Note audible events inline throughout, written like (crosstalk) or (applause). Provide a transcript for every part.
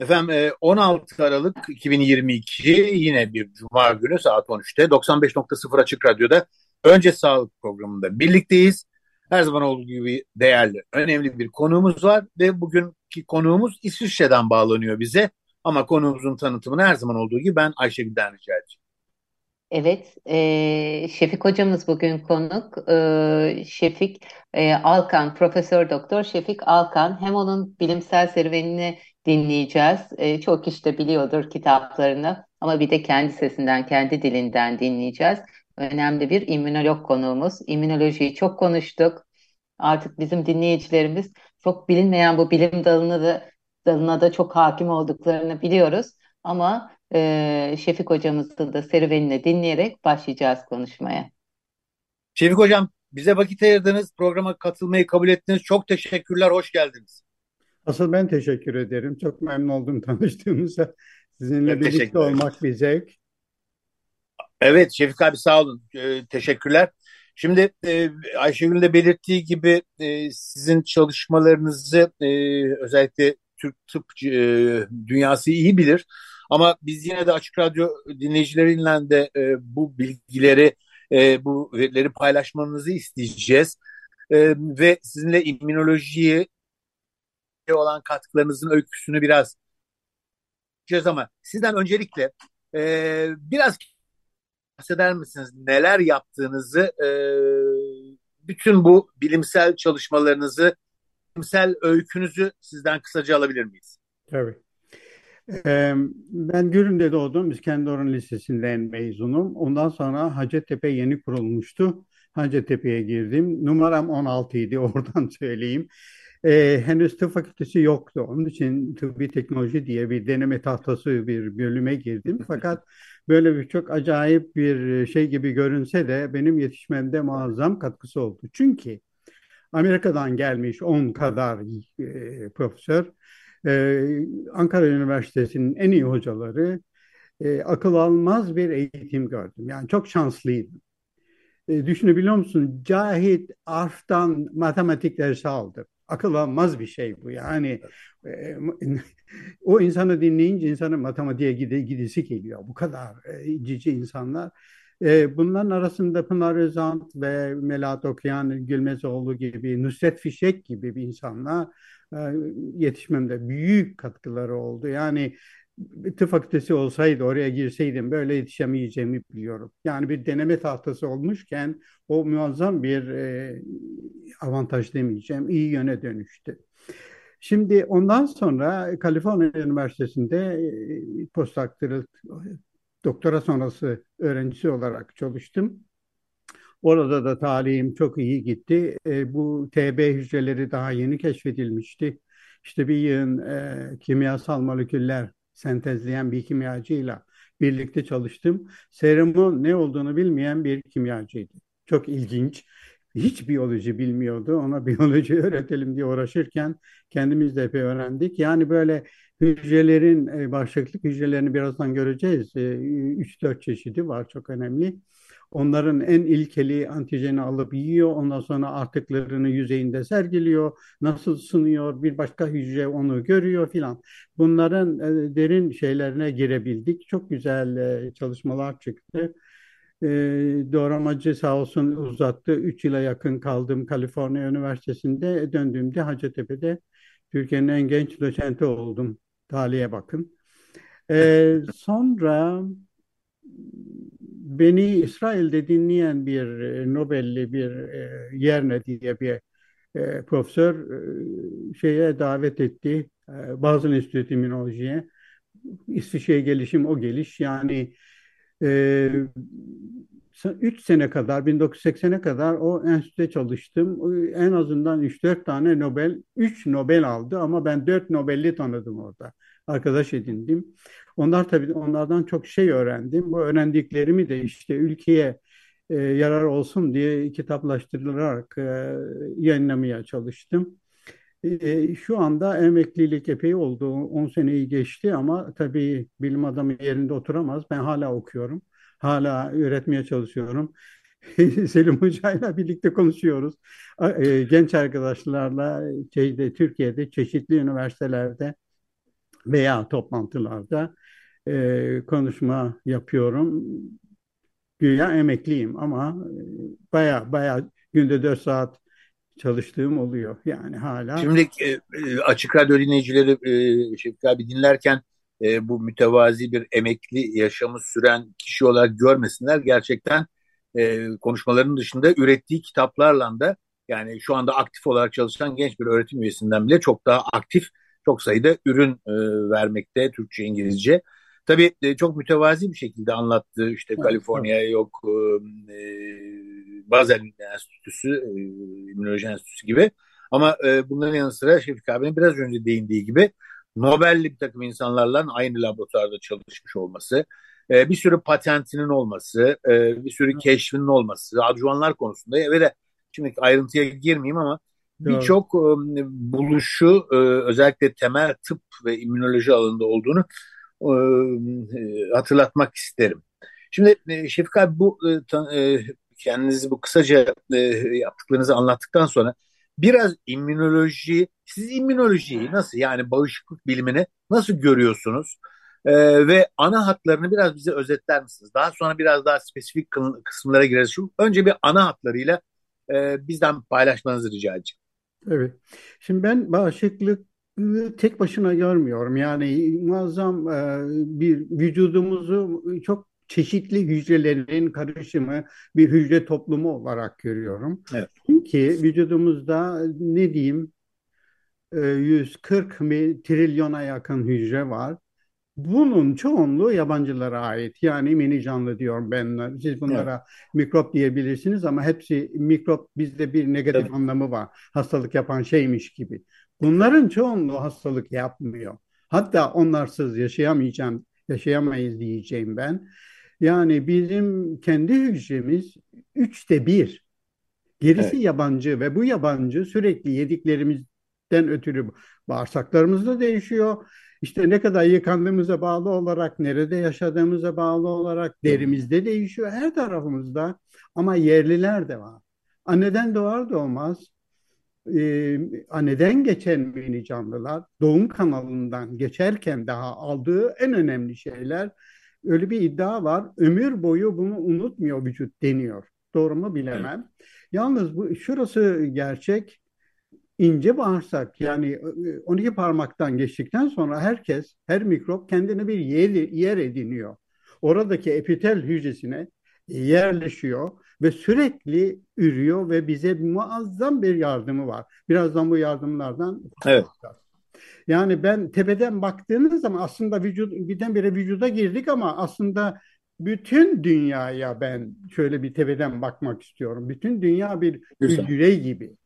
Efendim 16 e, Aralık 2022 yine bir Cuma günü saat 13'te 95.0 Açık Radyo'da Önce Sağlık programında birlikteyiz. Her zaman olduğu gibi değerli, önemli bir konuğumuz var ve bugünkü konuğumuz İsviçre'den bağlanıyor bize. Ama konuğumuzun tanıtımını her zaman olduğu gibi ben Ayşegül'den rica edeceğim. Evet, e, Şefik hocamız bugün konuk. E, Şefik e, Alkan, Profesör Doktor Şefik Alkan. Hem onun bilimsel serüvenini dinleyeceğiz. E, çok kişi de biliyordur kitaplarını ama bir de kendi sesinden, kendi dilinden dinleyeceğiz. Önemli bir immünolog konuğumuz. İmmünolojiyi çok konuştuk. Artık bizim dinleyicilerimiz çok bilinmeyen bu bilim dalını da dalına da çok hakim olduklarını biliyoruz. Ama e, Şefik hocamızın da serüvenini dinleyerek başlayacağız konuşmaya. Şefik hocam bize vakit ayırdınız, programa katılmayı kabul ettiniz. Çok teşekkürler, hoş geldiniz. Asıl ben teşekkür ederim. Çok memnun oldum (laughs) tanıştığımıza. Sizinle evet, birlikte olmak bir zevk. Evet Şefik abi sağ olun. Ee, teşekkürler. Şimdi e, Ayşegül'ün de belirttiği gibi e, sizin çalışmalarınızı e, özellikle Türk tıp e, dünyası iyi bilir. Ama biz yine de Açık Radyo dinleyicileriyle de e, bu bilgileri, e, bu verileri paylaşmanızı isteyeceğiz. E, ve sizinle immünolojiye olan katkılarınızın öyküsünü biraz yapacağız ama sizden öncelikle e, biraz bahseder misiniz? Neler yaptığınızı, e, bütün bu bilimsel çalışmalarınızı, bilimsel öykünüzü sizden kısaca alabilir miyiz? Tabii. Ee, ben Gürün'de doğdum. İskenderun Lisesi'nden mezunum. Ondan sonra Hacettepe yeni kurulmuştu. Hacettepe'ye girdim. Numaram 16 idi (laughs) oradan söyleyeyim. Ee, henüz tıp fakültesi yoktu. Onun için tıbbi teknoloji diye bir deneme tahtası bir bölüme girdim. (laughs) Fakat böyle bir çok acayip bir şey gibi görünse de benim yetişmemde muazzam katkısı oldu. Çünkü Amerika'dan gelmiş 10 kadar e, profesör ee, Ankara Üniversitesi'nin en iyi hocaları e, akıl almaz bir eğitim gördüm. Yani çok şanslıydım. E, düşünebiliyor musun? Cahit Arf'tan matematik dersi aldım. Akıl almaz bir şey bu. Yani e, o insanı dinleyince insanın matematiğe gide, gidisi geliyor. Bu kadar e, cici insanlar. E, bunların arasında Pınar Özant ve Melahat Okyan, Gülmezoğlu gibi, Nusret Fişek gibi bir insanlar e, yetişmemde büyük katkıları oldu. Yani tıp fakültesi olsaydı oraya girseydim böyle yetişemeyeceğimi biliyorum. Yani bir deneme tahtası olmuşken o muazzam bir e, avantaj demeyeceğim, iyi yöne dönüştü. Şimdi ondan sonra Kaliforniya Üniversitesi'nde e, postdoktoral doktora sonrası öğrencisi olarak çalıştım. Orada da talihim çok iyi gitti. E, bu TB hücreleri daha yeni keşfedilmişti. İşte bir yığın e, kimyasal moleküller sentezleyen bir kimyacıyla birlikte çalıştım. Serumun ne olduğunu bilmeyen bir kimyacıydı. Çok ilginç. Hiç biyoloji bilmiyordu. Ona (laughs) biyoloji öğretelim diye uğraşırken kendimiz de epey öğrendik. Yani böyle hücrelerin, e, bağışıklık hücrelerini birazdan göreceğiz. 3-4 e, çeşidi var çok önemli. Onların en ilkeli antijeni alıp yiyor. Ondan sonra artıklarını yüzeyinde sergiliyor. Nasıl sınıyor bir başka hücre onu görüyor filan. Bunların e, derin şeylerine girebildik. Çok güzel e, çalışmalar çıktı. E, doğramacı sağ olsun uzattı. Üç yıla yakın kaldım Kaliforniya Üniversitesi'nde. Döndüğümde Hacettepe'de Türkiye'nin en genç doçenti oldum. Talihe bakın. E, sonra beni İsrail'de dinleyen bir e, Nobel'li bir e, Yerne diye bir e, profesör e, şeye davet etti. E, Bazı Enstitü İmmünoloji'ye. İsviçre'ye gelişim o geliş. Yani e, 3 sene kadar 1980'e kadar o enstitüde çalıştım. En azından 3-4 tane Nobel, 3 Nobel aldı ama ben 4 Nobel'i tanıdım orada. Arkadaş edindim. Onlar tabii onlardan çok şey öğrendim. Bu öğrendiklerimi de işte ülkeye e, yarar olsun diye kitaplaştırılarak e, yayınlamaya çalıştım. E, şu anda emeklilik epey oldu. 10 seneyi geçti ama tabii bilim adamı yerinde oturamaz. Ben hala okuyorum. Hala öğretmeye çalışıyorum. (laughs) Selim Hoca'yla birlikte konuşuyoruz. E, genç arkadaşlarla şeyde, Türkiye'de çeşitli üniversitelerde veya toplantılarda e, konuşma yapıyorum. Güya emekliyim ama baya baya günde 4 saat çalıştığım oluyor yani hala. Şimdi e, açık radyo dinleyicileri e, Şefik abi dinlerken e, bu mütevazi bir emekli yaşamı süren kişi olarak görmesinler. Gerçekten e, konuşmalarının dışında ürettiği kitaplarla da yani şu anda aktif olarak çalışan genç bir öğretim üyesinden bile çok daha aktif çok sayıda ürün e, vermekte Türkçe, İngilizce. Tabii e, çok mütevazi bir şekilde anlattı. İşte Kaliforniya yok, e, Bazel Enstitüsü, e, İmmünoloji Enstitüsü gibi. Ama e, bunların yanı sıra Şefik abinin biraz önce değindiği gibi Nobel'li bir takım insanlarla aynı laboratuvarda çalışmış olması, e, bir sürü patentinin olması, e, bir sürü keşfinin olması, adjuvanlar konusunda ve de şimdi ayrıntıya girmeyeyim ama birçok e, buluşu e, özellikle temel tıp ve immünoloji alanında olduğunu e, hatırlatmak isterim. Şimdi Şefik abi bu kendinizi bu kısaca yaptıklarınızı anlattıktan sonra biraz immünoloji, siz immünolojiyi nasıl yani bağışıklık bilimini nasıl görüyorsunuz? E, ve ana hatlarını biraz bize özetler misiniz? Daha sonra biraz daha spesifik kısımlara gireriz. Şu önce bir ana hatlarıyla e, bizden paylaşmanızı rica edeceğim. Evet. Şimdi ben bağışıklık tek başına görmüyorum. Yani muazzam e, bir vücudumuzu çok çeşitli hücrelerin karışımı bir hücre toplumu olarak görüyorum. Evet. Çünkü vücudumuzda ne diyeyim 140 e, trilyona yakın hücre var. Bunun çoğunluğu yabancılara ait. Yani mini canlı diyorum ben. Siz bunlara evet. mikrop diyebilirsiniz ama hepsi mikrop bizde bir negatif evet. anlamı var. Hastalık yapan şeymiş gibi. Bunların çoğunluğu hastalık yapmıyor. Hatta onlarsız yaşayamayacağım, yaşayamayız diyeceğim ben. Yani bizim kendi hücremiz üçte bir. Gerisi evet. yabancı ve bu yabancı sürekli yediklerimizden ötürü bağırsaklarımızda değişiyor. İşte ne kadar yıkandığımıza bağlı olarak, nerede yaşadığımıza bağlı olarak derimizde değişiyor. Her tarafımızda ama yerliler de var. Anneden doğar doğmaz e, anneden geçen mini canlılar doğum kanalından geçerken daha aldığı en önemli şeyler öyle bir iddia var. Ömür boyu bunu unutmuyor vücut deniyor. Doğru mu bilemem. Yalnız bu şurası gerçek. ince bağırsak yani 12 e, parmaktan geçtikten sonra herkes, her mikrop kendine bir yer, yer ediniyor. Oradaki epitel hücresine yerleşiyor ve sürekli ürüyor ve bize muazzam bir yardımı var. Birazdan bu yardımlardan evet. Yani ben tepeden baktığınız zaman aslında vücut birdenbire vücuda girdik ama aslında bütün dünyaya ben şöyle bir tepeden bakmak istiyorum. Bütün dünya bir hücre gibi.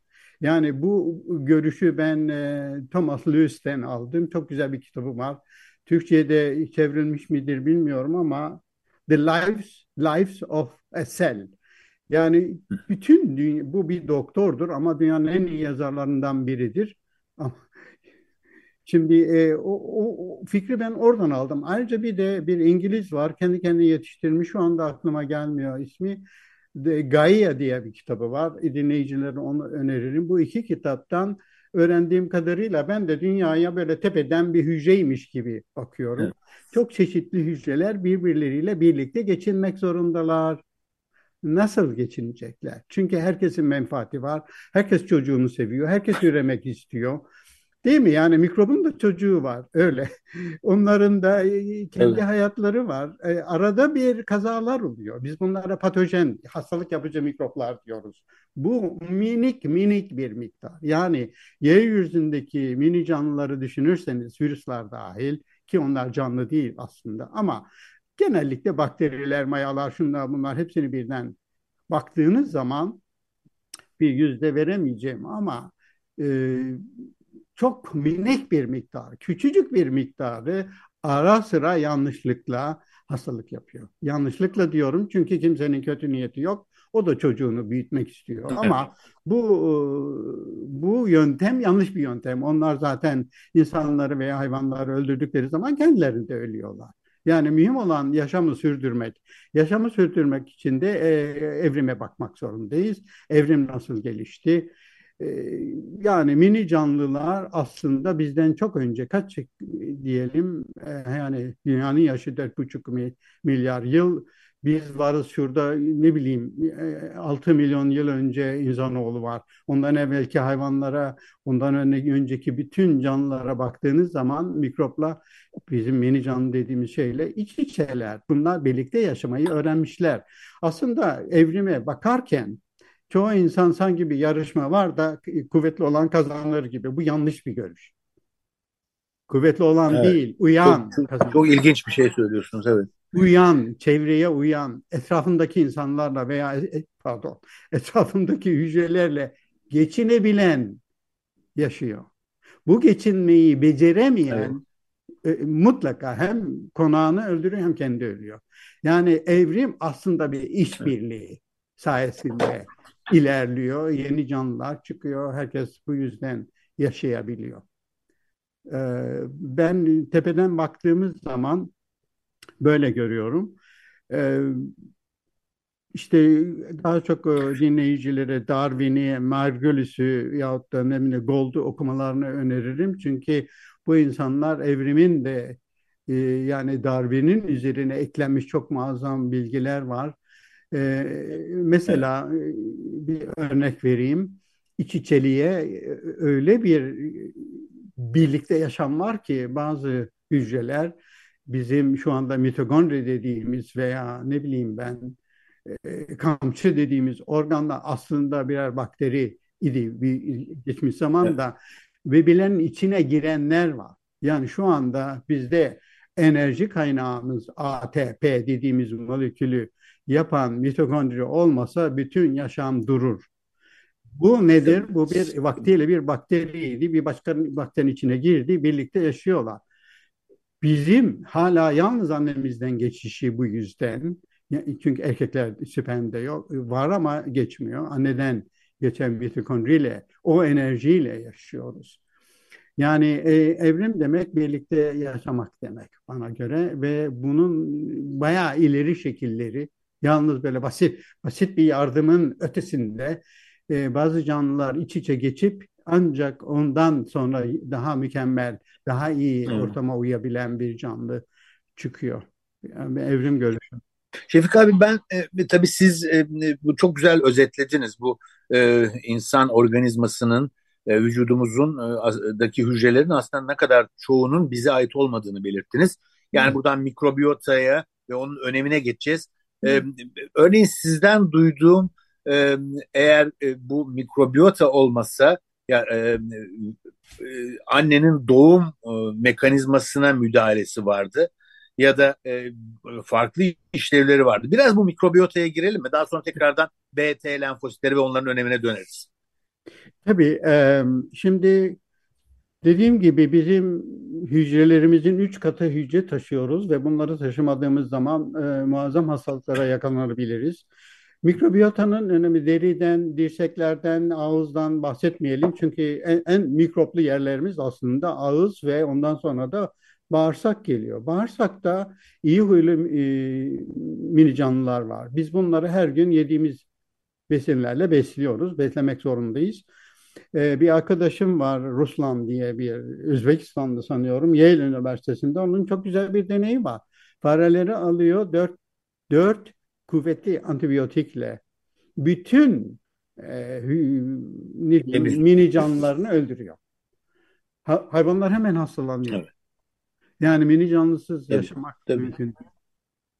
Yani bu görüşü ben e, Thomas Lewis'ten aldım. Çok güzel bir kitabı var. Türkçe'de çevrilmiş midir bilmiyorum ama The Lives Lives of a Cell. Yani bütün dünya, bu bir doktordur ama dünyanın en iyi yazarlarından biridir. (laughs) Şimdi e, o, o, o fikri ben oradan aldım. Ayrıca bir de bir İngiliz var. Kendi kendine yetiştirmiş. Şu anda aklıma gelmiyor ismi. De, Gaia diye bir kitabı var. Dinleyicilere onu öneririm. Bu iki kitaptan öğrendiğim kadarıyla ben de dünyaya böyle tepeden bir hücreymiş gibi bakıyorum. Evet. Çok çeşitli hücreler birbirleriyle birlikte geçinmek zorundalar. Nasıl geçinecekler? Çünkü herkesin menfaati var. Herkes çocuğunu seviyor. Herkes üremek istiyor. Değil mi? Yani mikrobun da çocuğu var. Öyle. (laughs) Onların da e, kendi evet. hayatları var. E, arada bir kazalar oluyor. Biz bunlara patojen, hastalık yapıcı mikroplar diyoruz. Bu minik minik bir miktar. Yani yeryüzündeki mini canlıları düşünürseniz virüsler dahil ki onlar canlı değil aslında ama genellikle bakteriler, mayalar, şunlar bunlar hepsini birden baktığınız zaman bir yüzde veremeyeceğim ama e, çok minik bir miktar, küçücük bir miktarı ara sıra yanlışlıkla hastalık yapıyor. Yanlışlıkla diyorum çünkü kimsenin kötü niyeti yok. O da çocuğunu büyütmek istiyor. Ama bu bu yöntem yanlış bir yöntem. Onlar zaten insanları veya hayvanları öldürdükleri zaman kendileri de ölüyorlar. Yani mühim olan yaşamı sürdürmek. Yaşamı sürdürmek için de e, evrime bakmak zorundayız. Evrim nasıl gelişti? E, yani mini canlılar aslında bizden çok önce kaç diyelim e, yani dünyanın yaşı 4,5 milyar yıl biz varız şurada ne bileyim 6 milyon yıl önce insanoğlu var. Ondan evvelki hayvanlara, ondan önceki bütün canlılara baktığınız zaman mikropla bizim mini canlı dediğimiz şeyle iç içeler. Bunlar birlikte yaşamayı öğrenmişler. Aslında evrime bakarken çoğu insan sanki bir yarışma var da kuvvetli olan kazanır gibi. Bu yanlış bir görüş. Kuvvetli olan evet. değil, uyan. Çok, çok, çok ilginç bir şey söylüyorsunuz, evet uyan, çevreye uyan, etrafındaki insanlarla veya e, pardon, (laughs) etrafındaki hücrelerle geçinebilen yaşıyor. Bu geçinmeyi beceremeyen evet. e, mutlaka hem konağını öldürüyor hem kendi ölüyor. Yani evrim aslında bir işbirliği evet. sayesinde ilerliyor. Yeni canlılar çıkıyor. Herkes bu yüzden yaşayabiliyor. Ee, ben tepeden baktığımız zaman Böyle görüyorum. Ee, işte daha çok e, dinleyicilere Darwin'i, Margulis'i yahut da ne Gould'u okumalarını öneririm. Çünkü bu insanlar evrimin de e, yani Darwin'in üzerine eklenmiş çok muazzam bilgiler var. E, mesela e, bir örnek vereyim. İç içeliğe öyle bir birlikte yaşam var ki bazı hücreler bizim şu anda mitokondri dediğimiz veya ne bileyim ben e, kamçı dediğimiz organlar aslında birer bakteri idi bir geçmiş zamanda evet. ve bilenin içine girenler var. Yani şu anda bizde enerji kaynağımız ATP dediğimiz molekülü yapan mitokondri olmasa bütün yaşam durur. Bu nedir? Bu bir vaktiyle bir bakteriydi. Bir başka bakterinin içine girdi. Birlikte yaşıyorlar. Bizim hala yalnız annemizden geçişi bu yüzden. Çünkü erkekler spermde yok. Var ama geçmiyor. Anneden geçen mitokondriyle, o enerjiyle yaşıyoruz. Yani e, evrim demek birlikte yaşamak demek bana göre ve bunun bayağı ileri şekilleri yalnız böyle basit basit bir yardımın ötesinde e, bazı canlılar iç içe geçip ancak ondan sonra daha mükemmel, daha iyi hmm. ortama uyabilen bir canlı çıkıyor. Yani evrim görüşü. Şefik abi ben e, tabii siz e, bu çok güzel özetlediniz bu e, insan organizmasının e, vücudumuzun e, daki hücrelerin aslında ne kadar çoğunun bize ait olmadığını belirttiniz. Yani hmm. buradan mikrobiyotaya ve onun önemine geçeceğiz. E, örneğin sizden duyduğum eğer e, bu mikrobiyota olmasa ya e, annenin doğum e, mekanizmasına müdahalesi vardı ya da e, farklı işlevleri vardı. Biraz bu mikrobiyotaya girelim mi? Daha sonra tekrardan BT lenfositleri ve onların önemine döneriz. Tabii. E, şimdi dediğim gibi bizim hücrelerimizin üç katı hücre taşıyoruz ve bunları taşımadığımız zaman e, muazzam hastalıklara yakalanabiliriz. Mikrobiyotanın önemi deriden, dirseklerden, ağızdan bahsetmeyelim. Çünkü en, en mikroplu yerlerimiz aslında ağız ve ondan sonra da bağırsak geliyor. Bağırsakta iyi huylu e, mini canlılar var. Biz bunları her gün yediğimiz besinlerle besliyoruz. Beslemek zorundayız. E, bir arkadaşım var Ruslan diye bir Özbekistan'da sanıyorum Yale Üniversitesi'nde. Onun çok güzel bir deneyi var. Fareleri alıyor dört, dört kuvvetli antibiyotikle bütün e, mini canlılarını öldürüyor. Ha, hayvanlar hemen hastalanıyor. Evet. Yani mini canlısız tabii, yaşamak tabii. mümkün.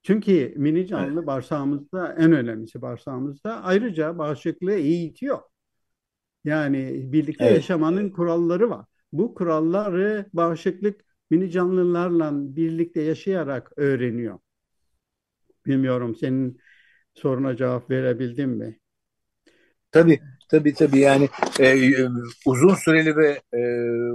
Çünkü mini canlı evet. bağırsağımızda en önemlisi bağırsağımızda ayrıca bağışıklığı eğitiyor. Yani birlikte evet. yaşamanın kuralları var. Bu kuralları bağışıklık mini canlılarla birlikte yaşayarak öğreniyor. Bilmiyorum senin soruna cevap verebildim mi? Tabii, tabii, tabii. Yani e, uzun süreli ve e,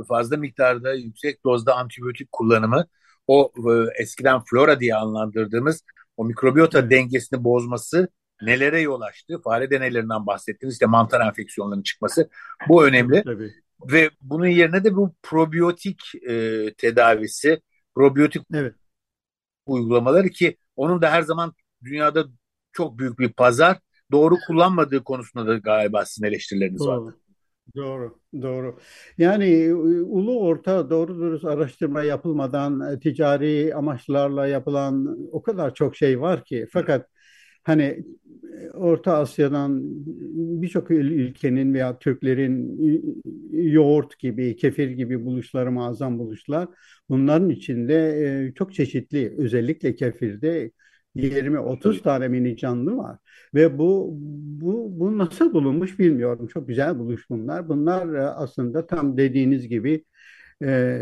fazla miktarda yüksek dozda antibiyotik kullanımı o e, eskiden flora diye anlandırdığımız o mikrobiyota Evet. dengesini bozması nelere yol açtı? Fare deneylerinden bahsettiniz. İşte mantar enfeksiyonlarının çıkması. Bu önemli. Tabii. Ve bunun yerine de bu probiyotik e, tedavisi, probiyotik Evet. uygulamaları ki onun da her zaman dünyada çok büyük bir pazar. Doğru kullanmadığı konusunda da galiba sizin eleştirileriniz var. Doğru. Doğru, doğru. Yani e, ulu orta doğru dürüst araştırma yapılmadan e, ticari amaçlarla yapılan o kadar çok şey var ki. Fakat hani Orta Asya'dan birçok ül- ülkenin veya Türklerin e, yoğurt gibi, kefir gibi buluşları muazzam buluşlar. Bunların içinde çok çeşitli, özellikle kefirde 20-30 tane mini canlı var. Ve bu bu bu nasıl bulunmuş bilmiyorum. Çok güzel buluş bunlar. Bunlar e, aslında tam dediğiniz gibi e,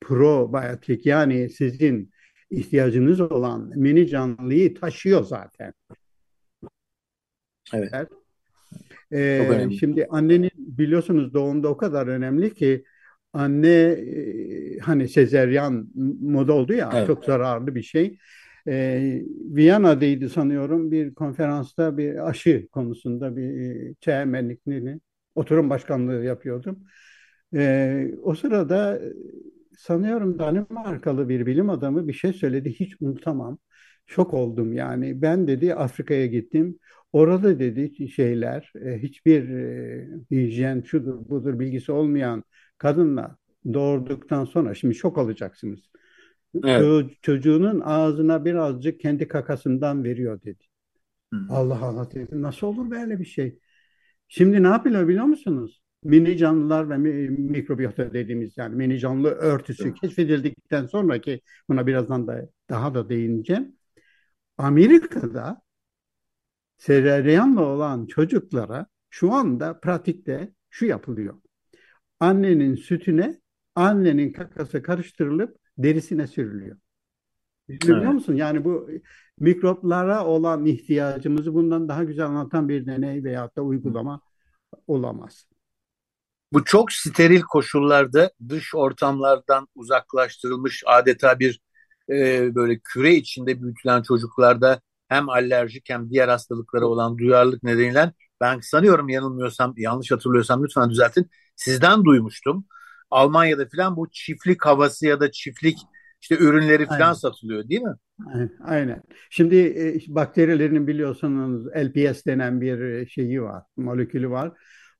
probiyotik yani sizin ihtiyacınız olan mini canlıyı taşıyor zaten. Evet. E, önemli. şimdi annenin biliyorsunuz doğumda o kadar önemli ki anne e, hani sezeryan moda oldu ya Evet. çok zararlı bir şey. E, Viyana'daydı sanıyorum bir konferansta bir aşı konusunda bir e, çeğmenlikli oturum başkanlığı yapıyordum. E, o sırada e, sanıyorum Danimarkalı bir bilim adamı bir şey söyledi hiç unutamam. Şok oldum yani. Ben dedi Afrika'ya gittim. Orada dedi şeyler e, hiçbir hijyen şudur budur bilgisi olmayan kadınlar doğurduktan sonra şimdi şok olacaksınız. Evet. Ço- çocuğunun ağzına birazcık kendi kakasından veriyor dedi. Hı. Allah Allah dedim. Nasıl olur böyle bir şey? Şimdi ne yapılıyor biliyor musunuz? Mini canlılar ve mi- mikrobiyota dediğimiz yani mini canlı örtüsü keşfedildikten sonraki buna birazdan da daha da değineceğim. Amerika'da sezaryenle olan çocuklara şu anda pratikte şu yapılıyor. Annenin sütüne annenin kakası karıştırılıp derisine sürülüyor. Biliyor Evet. musun? Yani bu mikroplara olan ihtiyacımızı bundan daha güzel anlatan bir deney veyahut da uygulama olamaz. Bu çok steril koşullarda dış ortamlardan uzaklaştırılmış adeta bir e, böyle küre içinde büyütülen çocuklarda hem alerjik hem diğer hastalıklara olan duyarlılık nedeniyle ben sanıyorum yanılmıyorsam yanlış hatırlıyorsam lütfen düzeltin sizden duymuştum. Almanya'da falan bu çiftlik havası ya da çiftlik işte ürünleri falan Aynen. satılıyor değil mi? Aynen. Şimdi e, bakterilerin biliyorsunuz LPS denen bir e, şeyi var, molekülü var.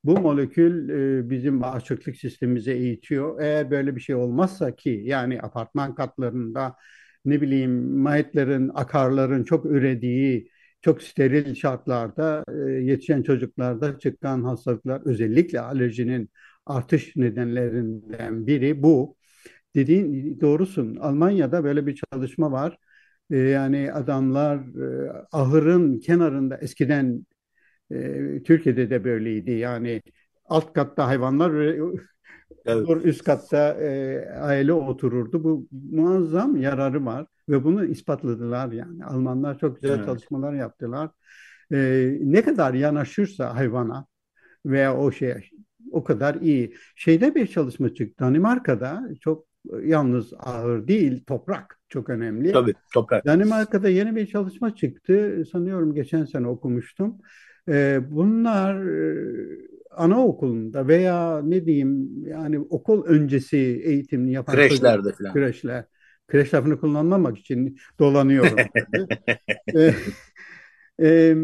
Bu molekül e, bizim bağışıklık sistemimize eğitiyor. Eğer böyle bir şey olmazsa ki yani apartman katlarında ne bileyim mayetlerin, akarların çok ürediği, çok steril şartlarda e, yetişen çocuklarda çıkan hastalıklar özellikle alerjinin artış nedenlerinden biri bu. Dediğin doğrusun. Almanya'da böyle bir çalışma var. E, yani adamlar e, ahırın kenarında eskiden e, Türkiye'de de böyleydi. Yani alt katta hayvanlar ve Evet. üst katta e, aile otururdu. Bu muazzam yararı var ve bunu ispatladılar yani. Almanlar çok güzel Evet. çalışmalar yaptılar. E, ne kadar yanaşırsa hayvana veya o şeye o kadar iyi. Şeyde bir çalışma çıktı. Danimarka'da çok yalnız ahır değil toprak çok önemli. Tabii toprak. Danimarka'da yeni bir çalışma çıktı. Sanıyorum geçen sene okumuştum. Ee, bunlar e, anaokulunda veya ne diyeyim yani okul öncesi eğitimini yapan Kreşlerde falan. kreşler. Kreş lafını kullanmamak için dolanıyorum. (laughs) E,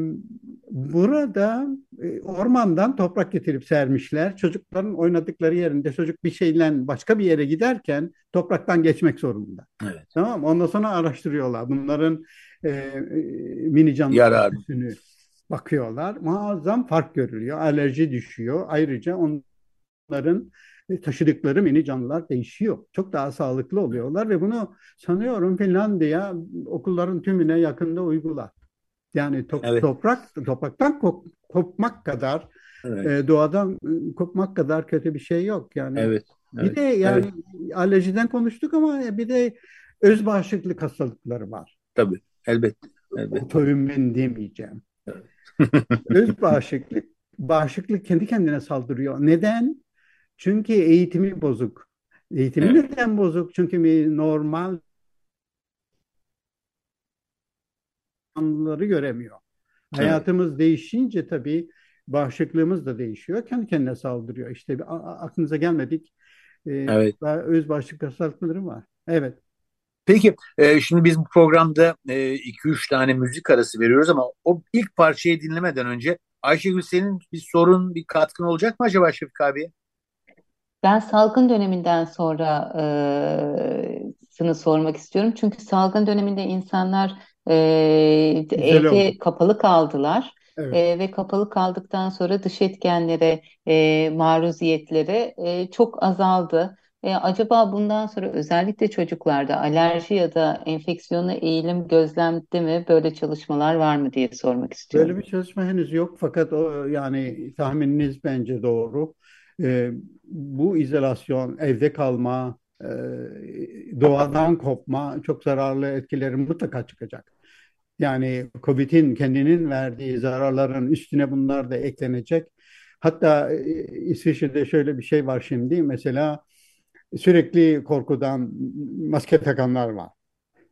burada e, ormandan toprak getirip sermişler. Çocukların oynadıkları yerinde çocuk bir şeyle başka bir yere giderken topraktan geçmek zorunda. Evet. Tamam? Ondan sonra araştırıyorlar. Bunların e, e, mini canlı Yararı. örtüsünü bakıyorlar. Muazzam fark görülüyor. Alerji düşüyor. Ayrıca onların taşıdıkları mini canlılar değişiyor. Çok daha sağlıklı oluyorlar ve bunu sanıyorum Finlandiya okulların tümüne yakında uygular. Yani to- Evet. toprak topraktan kop- kopmak kadar Evet. e, doğadan e, kopmak kadar kötü bir şey yok. Yani Evet. bir Evet. de yani alerjiden konuştuk ama bir de öz bağışıklık hastalıkları var. Tabii. Elbette. Evet. Otoimmün demeyeceğim. Öz bağışıklık, bağışıklık kendi kendine saldırıyor. Neden? Çünkü eğitimi bozuk. Eğitimi Evet. neden bozuk? Çünkü bir normal anıları göremiyor. Evet. Hayatımız değişince tabii bağışıklığımız da değişiyor. Kendi kendine saldırıyor. İşte aklınıza gelmedik. Ee, Evet. öz bağışıklık hastalıkları var. Evet. Peki e, şimdi biz bu programda 2-3 tane müzik arası veriyoruz ama o ilk parçayı dinlemeden önce Ayşegül senin bir sorun, bir katkın olacak mı acaba Şefik abiye? Ben salgın döneminden sonra sını sormak istiyorum. Çünkü salgın döneminde insanlar e, evde oldu. kapalı kaldılar. Evet. E, ve kapalı kaldıktan sonra dış etkenlere, e, maruziyetlere e, çok azaldı. E, acaba bundan sonra özellikle çocuklarda alerji ya da enfeksiyona eğilim gözlemde mi? Böyle çalışmalar var mı diye sormak istiyorum. Böyle bir çalışma henüz yok fakat o yani tahmininiz bence doğru. Ee, bu izolasyon, evde kalma, e, doğadan kopma çok zararlı etkileri mutlaka çıkacak. Yani COVID'in kendinin verdiği zararların üstüne bunlar da eklenecek. Hatta e, İsviçre'de şöyle bir şey var şimdi. Mesela sürekli korkudan maske takanlar var.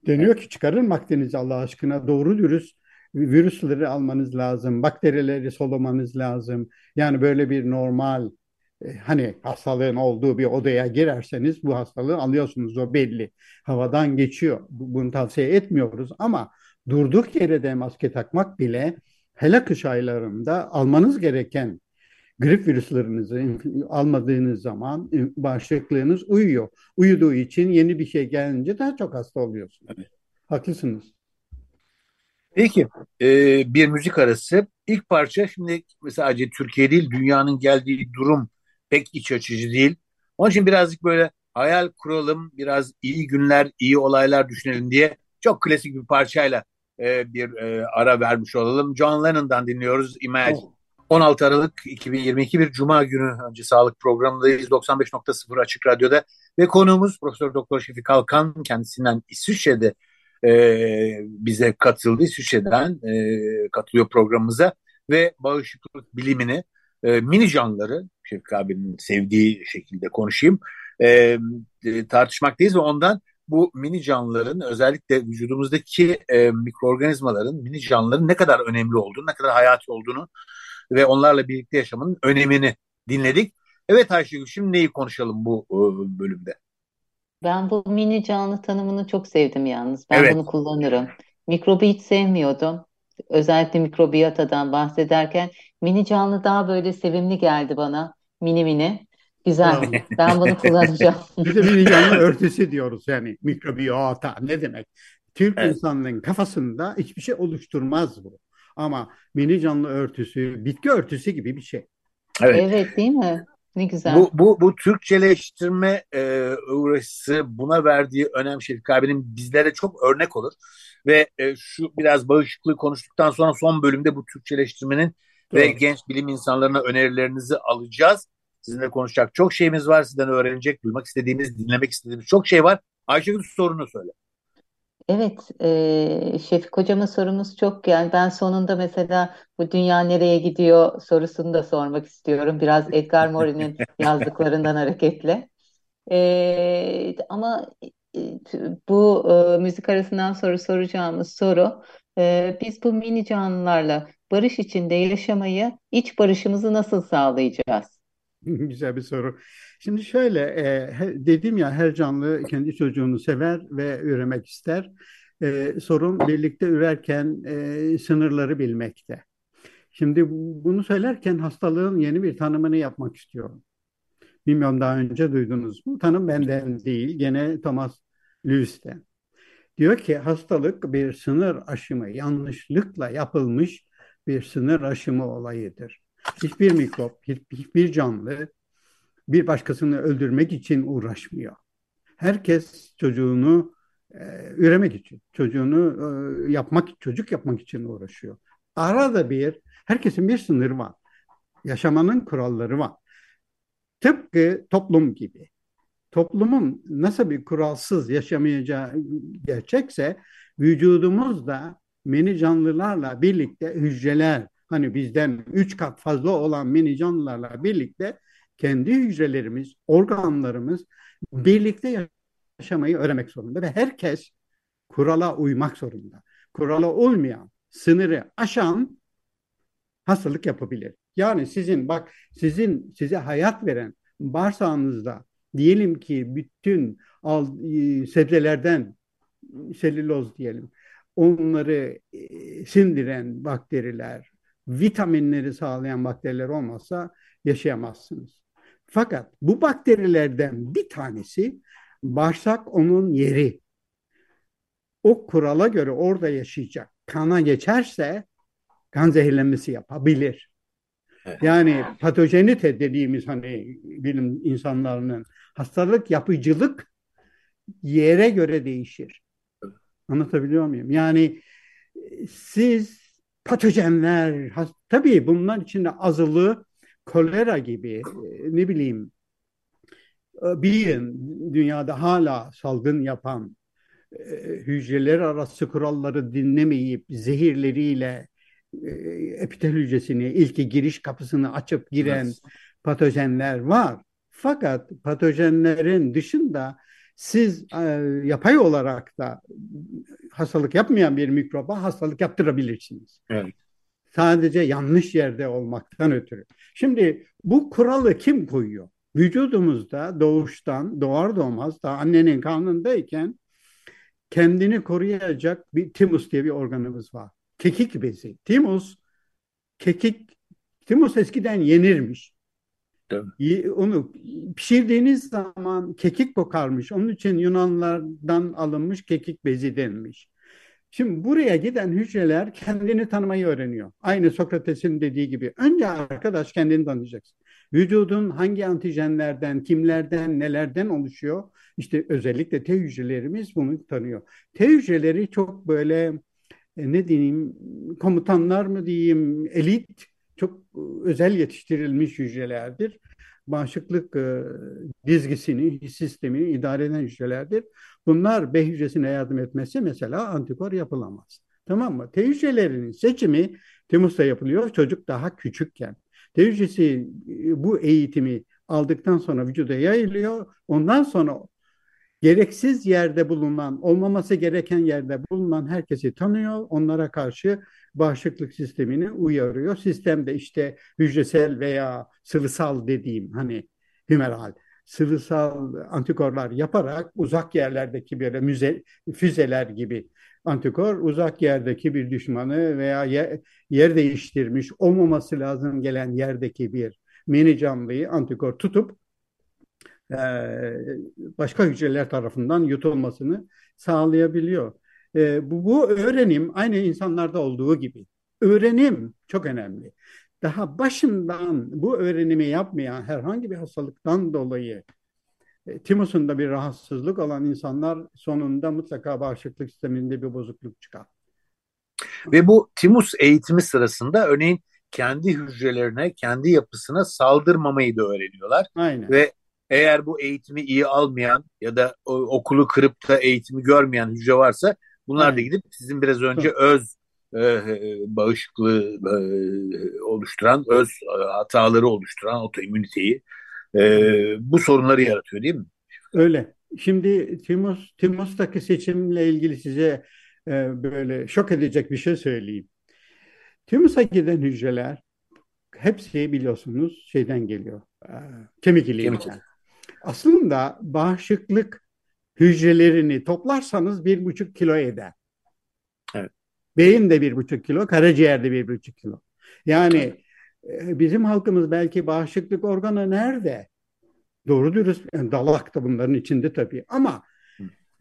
Deniyor ki çıkarın maskenizi Allah aşkına doğru dürüst virüsleri almanız lazım. Bakterileri solumanız lazım. Yani böyle bir normal e, hani hastalığın olduğu bir odaya girerseniz bu hastalığı alıyorsunuz o belli. Havadan geçiyor. Bu- Bunu tavsiye etmiyoruz ama durduk yere de maske takmak bile hele kış aylarında almanız gereken grip virüslerinizi almadığınız zaman e, bağışıklığınız uyuyor. Uyuduğu için yeni bir şey gelince daha çok hasta oluyorsunuz. Haklısınız. Peki e, bir müzik arası. İlk parça şimdi sadece Türkiye değil dünyanın geldiği durum pek iç açıcı değil. Onun için birazcık böyle hayal kuralım, biraz iyi günler, iyi olaylar düşünelim diye çok klasik bir parçayla e, bir e, ara vermiş olalım. John Lennon'dan dinliyoruz Imagine. Oh. 16 Aralık 2022 bir Cuma günü önce sağlık programındayız 95.0 Açık Radyo'da ve konuğumuz Profesör Doktor Şefik Alkan kendisinden İsviçre'de e, bize katıldı. İsviçre'den e, katılıyor programımıza ve bağışıklık bilimini e, mini canlıları Şefik abinin sevdiği şekilde konuşayım e, e, tartışmaktayız ve ondan bu mini canlıların özellikle vücudumuzdaki e, mikroorganizmaların mini canlıların ne kadar önemli olduğunu, ne kadar hayati olduğunu ve onlarla birlikte yaşamanın önemini dinledik. Evet Ayşegül şimdi neyi konuşalım bu e, bölümde? Ben bu mini canlı tanımını çok sevdim yalnız. Ben Evet. bunu kullanırım. Mikrobu hiç sevmiyordum. Özellikle mikrobiyatadan bahsederken mini canlı daha böyle sevimli geldi bana. Mini mini. Güzel. Bravo. Ben bunu kullanacağım. (laughs) Bir de mini canlı (laughs) örtüsü diyoruz yani mikrobiyota ne demek? Türk Evet. insanının kafasında hiçbir şey oluşturmaz bu. Ama mini canlı örtüsü, bitki örtüsü gibi bir şey. Evet. Evet değil mi? Ne güzel. Bu, bu, bu Türkçeleştirme e, uğraşısı buna verdiği önem Şefik abinin bizlere çok örnek olur. Ve e, şu biraz bağışıklığı konuştuktan sonra son bölümde bu Türkçeleştirmenin ve Doğru. genç bilim insanlarına önerilerinizi alacağız. Sizinle konuşacak çok şeyimiz var. Sizden öğrenecek, duymak istediğimiz, dinlemek istediğimiz çok şey var. Ayşegül sorunu söyle. Evet, e, Şefik hocama sorumuz çok. Yani ben sonunda mesela bu dünya nereye gidiyor sorusunu da sormak istiyorum. Biraz Edgar Morin'in (laughs) yazdıklarından hareketle. E, ama e, bu e, müzik arasından sonra soracağımız soru, e, biz bu mini canlılarla barış içinde yaşamayı, iç barışımızı nasıl sağlayacağız? (laughs) Güzel bir soru. Şimdi şöyle e, dedim ya her canlı kendi çocuğunu sever ve üremek ister. E, sorun birlikte ürerken e, sınırları bilmekte. Şimdi bu- bunu söylerken hastalığın yeni bir tanımını yapmak istiyorum. Bilmiyorum daha önce duydunuz mu? Tanım benden değil, gene Thomas Lewis'ten. Diyor ki hastalık bir sınır aşımı, yanlışlıkla yapılmış bir sınır aşımı olayıdır. Hiçbir mikrop, hiç- hiçbir canlı bir başkasını öldürmek için uğraşmıyor. Herkes çocuğunu e, üremek için, çocuğunu e, yapmak, çocuk yapmak için uğraşıyor. Arada bir, herkesin bir sınırı var. Yaşamanın kuralları var. Tıpkı toplum gibi. Toplumun nasıl bir kuralsız yaşamayacağı gerçekse vücudumuz da mini canlılarla birlikte hücreler hani bizden üç kat fazla olan mini canlılarla birlikte kendi hücrelerimiz, organlarımız birlikte yaşamayı öğrenmek zorunda ve herkes kurala uymak zorunda. Kurala uymayan, sınırı aşan hastalık yapabilir. Yani sizin bak sizin size hayat veren bağırsağınızda diyelim ki bütün al, e, sebzelerden selüloz diyelim onları e, sindiren bakteriler, vitaminleri sağlayan bakteriler olmazsa yaşayamazsınız. Fakat bu bakterilerden bir tanesi bağırsak onun yeri. O kurala göre orada yaşayacak. Kana geçerse kan zehirlenmesi yapabilir. Yani patojenite dediğimiz hani bilim insanlarının hastalık yapıcılık yere göre değişir. Anlatabiliyor muyum? Yani siz patojenler tabii bunlar içinde azılı kolera gibi ne bileyim bir dünyada hala salgın yapan hücreler arası kuralları dinlemeyip zehirleriyle e, epitel hücresini, ilki giriş kapısını açıp giren evet. patojenler var. Fakat patojenlerin dışında siz e, yapay olarak da hastalık yapmayan bir mikroba hastalık yaptırabilirsiniz. Evet. Sadece yanlış yerde olmaktan ötürü. Şimdi bu kuralı kim koyuyor? Vücudumuzda doğuştan, doğar doğmaz da annenin karnındayken kendini koruyacak bir timus diye bir organımız var kekik bezi. Timus kekik Timus eskiden yenirmiş. Onu pişirdiğiniz zaman kekik kokarmış. Onun için Yunanlardan alınmış kekik bezi denmiş. Şimdi buraya giden hücreler kendini tanımayı öğreniyor. Aynı Sokrates'in dediği gibi. Önce arkadaş kendini tanıyacaksın. Vücudun hangi antijenlerden, kimlerden, nelerden oluşuyor? İşte özellikle T hücrelerimiz bunu tanıyor. T hücreleri çok böyle e, ne diyeyim komutanlar mı diyeyim elit çok özel yetiştirilmiş hücrelerdir. Bağışıklık e, dizgisini, sistemini idare eden hücrelerdir. Bunlar B hücresine yardım etmesi mesela antikor yapılamaz. Tamam mı? T hücrelerinin seçimi Timus'ta yapılıyor çocuk daha küçükken. T hücresi e, bu eğitimi aldıktan sonra vücuda yayılıyor. Ondan sonra gereksiz yerde bulunan, olmaması gereken yerde bulunan herkesi tanıyor. Onlara karşı bağışıklık sistemini uyarıyor. Sistemde işte hücresel veya sıvısal dediğim hani hümeral sıvısal antikorlar yaparak uzak yerlerdeki böyle müze, füzeler gibi antikor uzak yerdeki bir düşmanı veya yer, yer değiştirmiş olmaması lazım gelen yerdeki bir mini canlıyı antikor tutup e, başka hücreler tarafından yutulmasını sağlayabiliyor. E, bu, bu öğrenim aynı insanlarda olduğu gibi. Öğrenim çok önemli. Daha başından bu öğrenimi yapmayan herhangi bir hastalıktan dolayı e, timusunda bir rahatsızlık olan insanlar sonunda mutlaka bağışıklık sisteminde bir bozukluk çıkar. Ve bu timus eğitimi sırasında örneğin kendi hücrelerine, kendi yapısına saldırmamayı da öğreniyorlar. Aynen. Ve eğer bu eğitimi iyi almayan ya da okulu kırıp da eğitimi görmeyen hücre varsa bunlar evet. da gidip sizin biraz önce öz e, bağışıklığı e, oluşturan, öz e, hataları oluşturan otoimmüniteyi e, bu sorunları yaratıyor değil mi? Öyle. Şimdi Timos, Timos'taki seçimle ilgili size e, böyle şok edecek bir şey söyleyeyim. Timos'a giden hücreler hepsi biliyorsunuz şeyden geliyor. E, kemik iliğinden. Aslında bağışıklık hücrelerini toplarsanız bir buçuk kilo eder. Evet. Beyin de bir buçuk kilo, karaciğer de bir buçuk kilo. Yani e, bizim halkımız belki bağışıklık organı nerede? Doğru dürüst yani dalak da bunların içinde tabii ama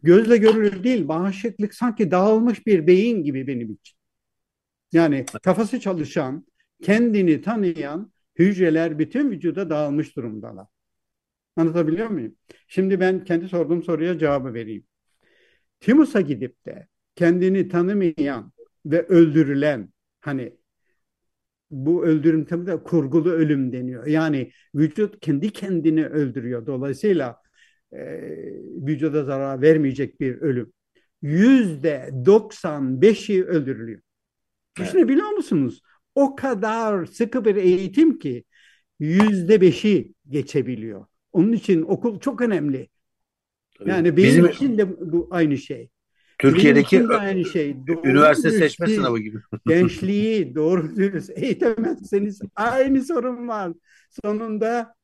gözle görülür değil. Bağışıklık sanki dağılmış bir beyin gibi benim için. Yani kafası çalışan, kendini tanıyan hücreler bütün vücuda dağılmış durumdalar. Anlatabiliyor muyum? Şimdi ben kendi sorduğum soruya cevabı vereyim. Timus'a gidip de kendini tanımayan ve öldürülen hani bu öldürüm tabii de kurgulu ölüm deniyor. Yani vücut kendi kendini öldürüyor. Dolayısıyla e, vücuda zarar vermeyecek bir ölüm. yüzde 95'i öldürülüyor. Evet. Düşünebiliyor musunuz? O kadar sıkı bir eğitim ki yüzde beşi geçebiliyor. Onun için okul çok önemli. Yani benim Bizim, için de bu aynı şey. Türkiye'deki aynı şey. Doğru üniversite seçme sınavı gibi. (laughs) gençliği doğru dürüst eğitemezseniz aynı sorun var. Sonunda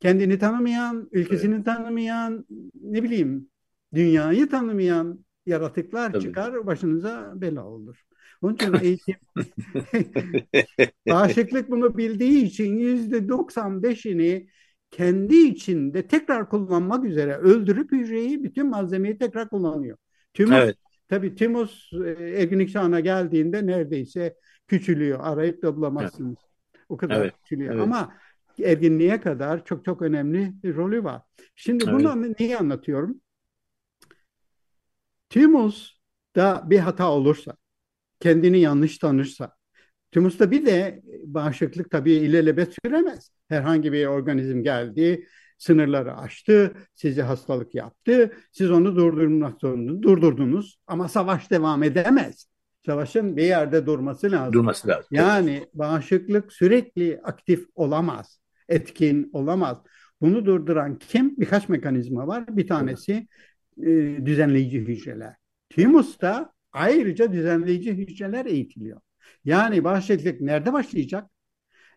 kendini tanımayan, ülkesini evet. tanımayan, ne bileyim dünyayı tanımayan yaratıklar Tabii. çıkar başınıza bela olur. Onun için eğitim (laughs) bağışıklık bunu bildiği için yüzde 95'ini kendi içinde tekrar kullanmak üzere öldürüp hücreyi bütün malzemeyi tekrar kullanıyor. Tümos, evet. Tabii Timos e, erginlik çağına geldiğinde neredeyse küçülüyor. Arayıp da bulamazsınız. Evet. O kadar evet. küçülüyor. Evet. Ama erginliğe kadar çok çok önemli bir rolü var. Şimdi evet. bunu niye anlatıyorum? Timos da bir hata olursa, kendini yanlış tanırsa, Timus'ta bir de bağışıklık tabii ilelebet süremez. Herhangi bir organizm geldi, sınırları aştı, sizi hastalık yaptı, siz onu durdurmak zorunda durdurdunuz ama savaş devam edemez. Savaşın bir yerde durması lazım. Durması lazım. Yani bağışıklık sürekli aktif olamaz, etkin olamaz. Bunu durduran kim? Birkaç mekanizma var. Bir tanesi e, düzenleyici hücreler. Timus'ta ayrıca düzenleyici hücreler eğitiliyor. Yani bağışıklık nerede başlayacak?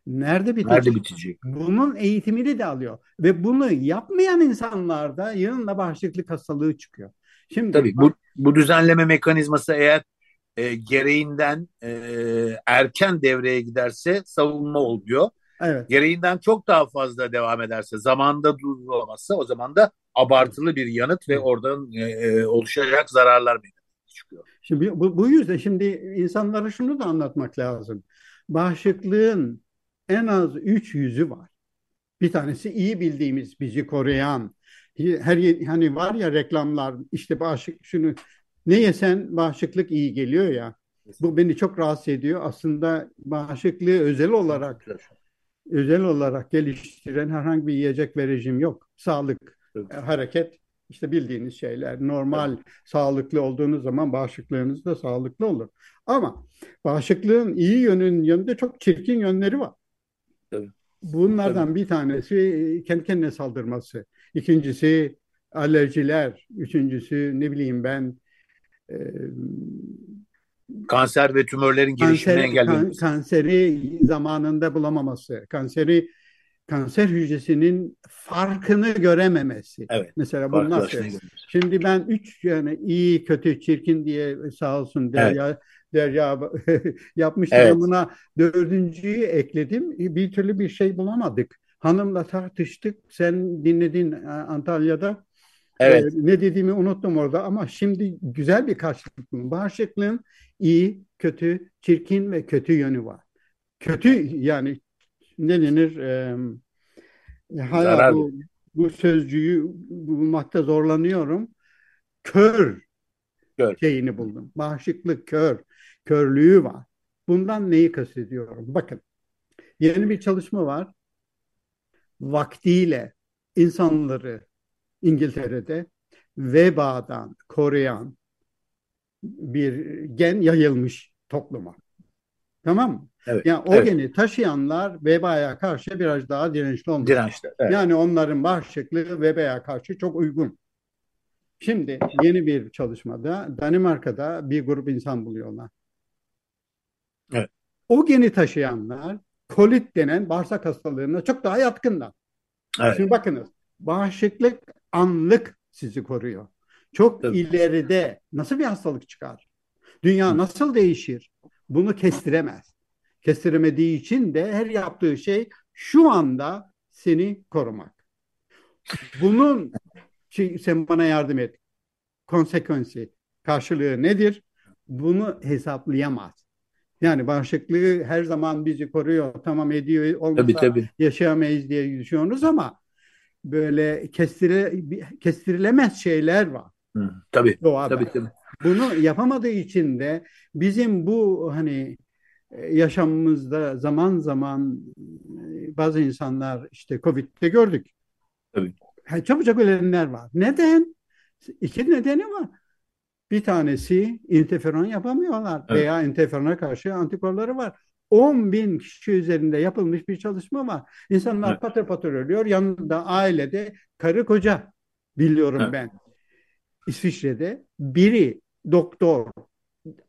Nerede bitecek? Nerede bitecek? Bunun eğitimini de alıyor. Ve bunu yapmayan insanlarda yanında bağışıklık hastalığı çıkıyor. Şimdi Tabii bu, bu düzenleme mekanizması eğer e, gereğinden e, erken devreye giderse savunma oluyor. Evet. Gereğinden çok daha fazla devam ederse, zamanda durdurulamazsa o zaman da abartılı bir yanıt ve oradan e, e oluşacak zararlar çıkıyor. Şimdi bu, bu yüzden şimdi insanlara şunu da anlatmak lazım. Bağışıklığın en az üç yüzü var. Bir tanesi iyi bildiğimiz bizi koruyan. Her hani var ya reklamlar işte bağışık şunu ne yesen bağışıklık iyi geliyor ya. Bu beni çok rahatsız ediyor. Aslında bağışıklığı özel olarak özel olarak geliştiren herhangi bir yiyecek ve rejim yok. Sağlık, evet. hareket işte bildiğiniz şeyler. Normal, evet. sağlıklı olduğunuz zaman bağışıklığınız da sağlıklı olur. Ama bağışıklığın iyi yönünün yanında çok çirkin yönleri var. Tabii. Bunlardan Tabii. bir tanesi e, kendi kendine saldırması. İkincisi alerjiler. Üçüncüsü ne bileyim ben e, kanser ve tümörlerin gelişimini engellemesi. Kan, kanseri zamanında bulamaması. Kanseri kanser hücresinin farkını görememesi. Evet. Mesela bu nasıl? Şimdi ben üç yani iyi, kötü, çirkin diye sağ olsun Derya evet. Derya (laughs) yapmıştı. Evet. buna dördüncüyü ekledim. Bir türlü bir şey bulamadık. Hanımla tartıştık. Sen dinledin e, Antalya'da. Evet. Ee, ne dediğimi unuttum orada ama şimdi güzel bir karşılık. Bağışıklığın iyi, kötü, çirkin ve kötü yönü var. Kötü yani ne denir? Ee, hala bu, bu sözcüğü bulmakta zorlanıyorum. Kör, kör şeyini buldum. Bağışıklık kör körlüğü var. Bundan neyi kastediyorum? Bakın yeni bir çalışma var. Vaktiyle insanları İngiltere'de vebadan koruyan bir gen yayılmış topluma. Tamam mı? Evet, yani o evet. geni taşıyanlar vebaya karşı biraz daha dirençli olmuş. Dirençli. Evet. Yani onların bağışıklığı vebaya karşı çok uygun. Şimdi yeni bir çalışmada Danimarka'da bir grup insan buluyorlar. Evet. O geni taşıyanlar kolit denen bağırsak hastalığına çok daha yatkınlar. Evet. Şimdi bakınız bağışıklık anlık sizi koruyor. Çok Tabii. ileride nasıl bir hastalık çıkar? Dünya nasıl değişir? Bunu kestiremez. Kestiremediği için de her yaptığı şey şu anda seni korumak. Bunun şey, sen bana yardım et. Konsekansı, karşılığı nedir? Bunu hesaplayamaz. Yani bağışıklığı her zaman bizi koruyor, tamam ediyor, olmasa tabii, tabii. yaşayamayız diye düşünüyoruz ama böyle kestire, kestirilemez şeyler var. Hı, tabii, doğada. tabii, tabii. Bunu yapamadığı için de bizim bu hani e, yaşamımızda zaman zaman e, bazı insanlar işte Covid'de gördük. Tabii. Yani çabucak ölenler var. Neden? İki nedeni var. Bir tanesi interferon yapamıyorlar Evet. veya interferona karşı antikorları var. 10 bin kişi üzerinde yapılmış bir çalışma var. İnsanlar Evet. patır patır ölüyor. Yanında ailede karı koca biliyorum Evet. ben. İsviçre'de biri doktor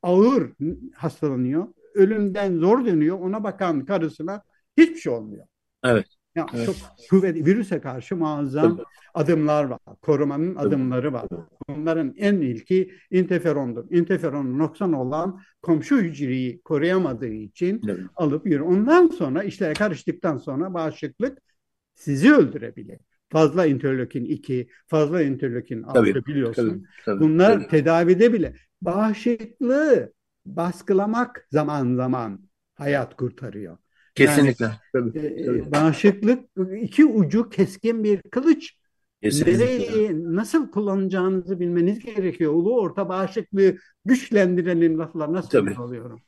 ağır hastalanıyor. Ölümden zor dönüyor. Ona bakan karısına hiçbir şey olmuyor. Evet. Ya Evet. çok kuvvetli virüse karşı muazzam Tabii. adımlar var. Korumanın adımları var. Bunların en ilki interferondur. Interferon noksan olan komşu hücreyi koruyamadığı için Evet. alıp yürü. Ondan sonra işlere karıştıktan sonra bağışıklık sizi öldürebilir. Fazla interleukin 2, fazla interleukin 6 Tabii, biliyorsun. Tabii, tabii, Bunlar tabii. tedavide bile bağışıklığı baskılamak zaman zaman hayat kurtarıyor. Kesinlikle. Tabii, Ee, tabii. bağışıklık iki ucu keskin bir kılıç. Kesinlikle. Nereyi nasıl kullanacağınızı bilmeniz gerekiyor. Ulu orta bağışıklığı güçlendirelim laflar nasıl Tabii. alıyorum?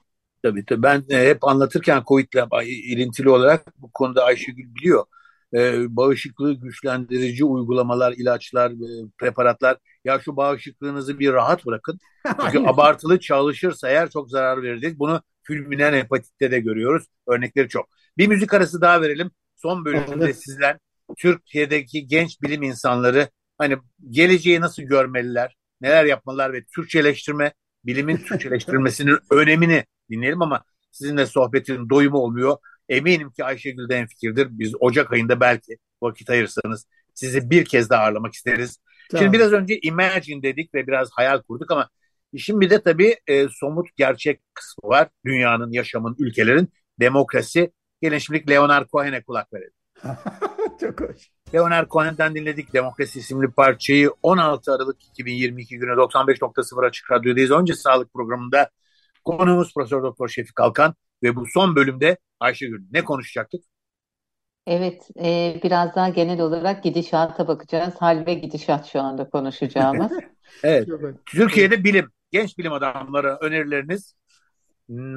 Tabii tabii. Ben e, hep anlatırken COVID'le ilintili olarak bu konuda Ayşegül biliyor. E, bağışıklığı güçlendirici uygulamalar, ilaçlar, e, preparatlar. Ya şu bağışıklığınızı bir rahat bırakın. (laughs) Çünkü abartılı çalışırsa eğer çok zarar verecek. Bunu fulminen hepatitte de görüyoruz. Örnekleri çok. Bir müzik arası daha verelim. Son bölümde Evet. sizler Türkiye'deki genç bilim insanları hani geleceği nasıl görmeliler, neler yapmalılar ve Türkçeleştirme, bilimin (laughs) Türkçeleştirilmesinin önemini dinleyelim ama sizinle sohbetin doyumu olmuyor. Eminim ki Ayşegül de enfikirdir. Biz Ocak ayında belki vakit ayırırsanız sizi bir kez daha ağırlamak isteriz. Sağ Şimdi biraz önce imagine dedik ve biraz hayal kurduk ama işin bir de tabii e, somut gerçek kısmı var. Dünyanın, yaşamın, ülkelerin demokrasi. Gelin şimdi Leonard Cohen'e kulak verelim. (laughs) Çok hoş. Leonard Cohen'den dinledik Demokrasi isimli parçayı 16 Aralık 2022 günü 95.0 Açık Radyo'dayız. Önce sağlık programında konuğumuz Profesör Doktor Şefik Alkan ve bu son bölümde Ayşegül ne konuşacaktık? Evet, e, biraz daha genel olarak gidişata bakacağız. Hal ve gidişat şu anda konuşacağımız. (laughs) Evet. Türkiye'de bilim, genç bilim adamlara önerileriniz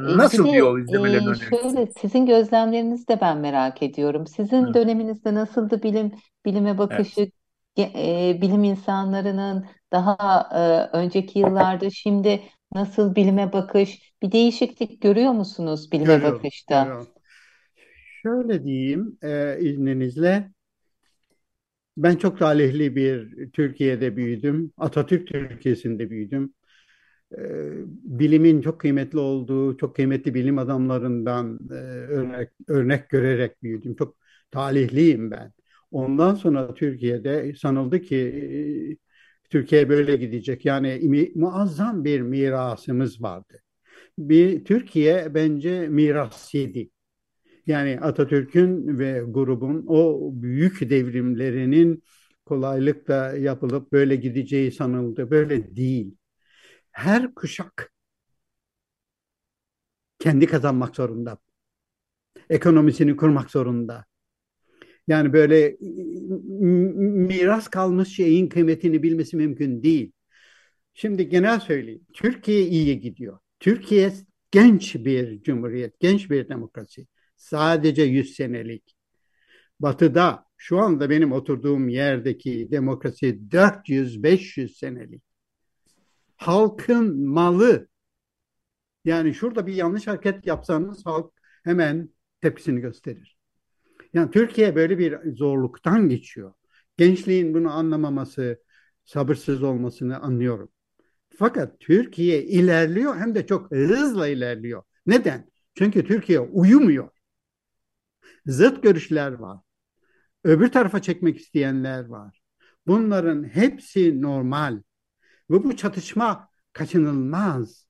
E, nasıl bir yol izlemelerini e, önerirsiniz? şöyle sizin gözlemlerinizi de ben merak ediyorum. Sizin Evet. döneminizde nasıldı bilim bilime Evet. bakışı, ge- e, bilim insanlarının daha e, önceki yıllarda şimdi nasıl bilime bakış, bir değişiklik görüyor musunuz bilime Görüyorum, bakışta? görüyorum. Şöyle diyeyim e, izninizle. Ben çok talihli bir Türkiye'de büyüdüm. Atatürk Türkiye'sinde büyüdüm. E, bilimin çok kıymetli olduğu, çok kıymetli bilim adamlarından e, örnek, örnek görerek büyüdüm. Çok talihliyim ben. Ondan sonra Türkiye'de sanıldı ki e, Türkiye böyle gidecek. Yani muazzam bir mirasımız vardı. Bir Türkiye bence miras yedi. Yani Atatürk'ün ve grubun o büyük devrimlerinin kolaylıkla yapılıp böyle gideceği sanıldı. Böyle değil. Her kuşak kendi kazanmak zorunda. Ekonomisini kurmak zorunda. Yani böyle m- miras kalmış şeyin kıymetini bilmesi mümkün değil. Şimdi genel söyleyeyim. Türkiye iyi gidiyor. Türkiye genç bir cumhuriyet, genç bir demokrasi. Sadece 100 senelik. Batı'da şu anda benim oturduğum yerdeki demokrasi 400-500 senelik. Halkın malı. Yani şurada bir yanlış hareket yapsanız halk hemen tepkisini gösterir. Yani Türkiye böyle bir zorluktan geçiyor. Gençliğin bunu anlamaması, sabırsız olmasını anlıyorum. Fakat Türkiye ilerliyor hem de çok hızla ilerliyor. Neden? Çünkü Türkiye uyumuyor. Zıt görüşler var. Öbür tarafa çekmek isteyenler var. Bunların hepsi normal. Ve bu çatışma kaçınılmaz.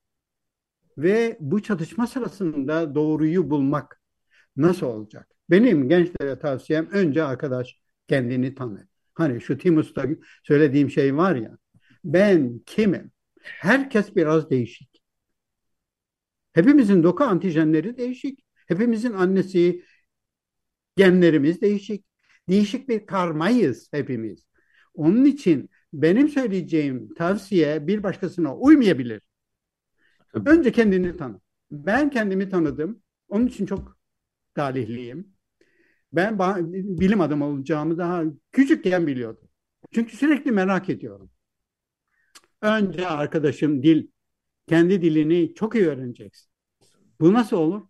Ve bu çatışma sırasında doğruyu bulmak nasıl olacak? Benim gençlere tavsiyem önce arkadaş kendini tanı. Hani şu Timus'ta söylediğim şey var ya. Ben kimim? Herkes biraz değişik. Hepimizin doku antijenleri değişik. Hepimizin annesi genlerimiz değişik. Değişik bir karmayız hepimiz. Onun için benim söyleyeceğim tavsiye bir başkasına uymayabilir. Önce kendini tanı. Ben kendimi tanıdım. Onun için çok talihliyim. Ben bilim adamı olacağımı daha küçükken biliyordum. Çünkü sürekli merak ediyorum. Önce arkadaşım dil, kendi dilini çok iyi öğreneceksin. Bu nasıl olur?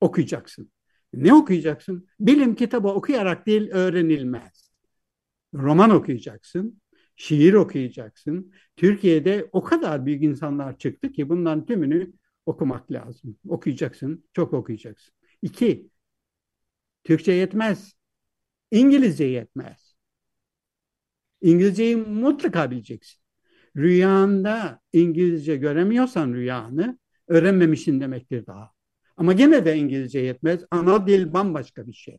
Okuyacaksın. Ne okuyacaksın? Bilim kitabı okuyarak dil öğrenilmez. Roman okuyacaksın, şiir okuyacaksın. Türkiye'de o kadar büyük insanlar çıktı ki bunların tümünü okumak lazım. Okuyacaksın, çok okuyacaksın. İki, Türkçe yetmez. İngilizce yetmez. İngilizceyi mutlaka bileceksin. Rüyanda İngilizce göremiyorsan rüyanı öğrenmemişsin demektir daha. Ama gene de İngilizce yetmez. Ana dil bambaşka bir şey.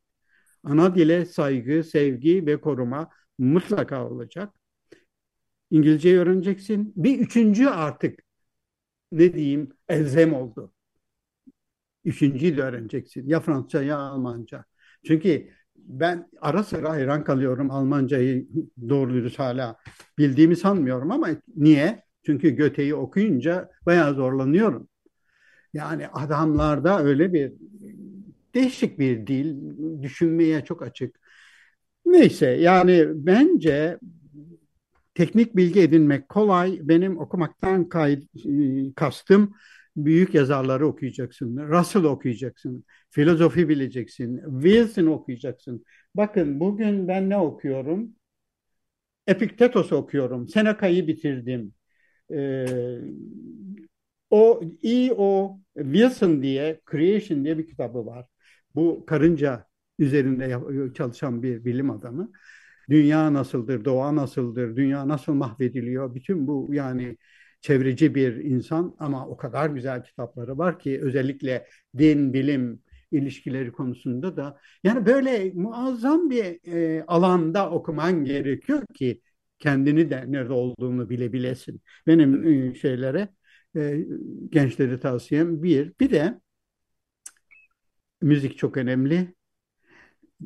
Ana dile saygı, sevgi ve koruma mutlaka olacak. İngilizceyi öğreneceksin. Bir üçüncü artık ne diyeyim elzem oldu. Üçüncüyü de öğreneceksin. Ya Fransızca ya Almanca. Çünkü ben ara sıra hayran kalıyorum Almancayı doğru dürüst hala bildiğimi sanmıyorum ama niye? Çünkü Göte'yi okuyunca bayağı zorlanıyorum. Yani adamlarda öyle bir değişik bir dil, düşünmeye çok açık. Neyse yani bence teknik bilgi edinmek kolay. Benim okumaktan kay, kastım büyük yazarları okuyacaksın. Russell okuyacaksın. Filozofi bileceksin. Wilson okuyacaksın. Bakın bugün ben ne okuyorum? Epiktetos okuyorum. Seneca'yı bitirdim. Ee, o E.O. Wilson diye Creation diye bir kitabı var. Bu karınca üzerinde çalışan bir bilim adamı. Dünya nasıldır, doğa nasıldır, dünya nasıl mahvediliyor, bütün bu yani çevreci bir insan ama o kadar güzel kitapları var ki özellikle din, bilim ilişkileri konusunda da yani böyle muazzam bir e, alanda okuman gerekiyor ki kendini de nerede olduğunu bilebilesin. Benim e, şeylere e, gençlere tavsiyem bir. Bir de müzik çok önemli.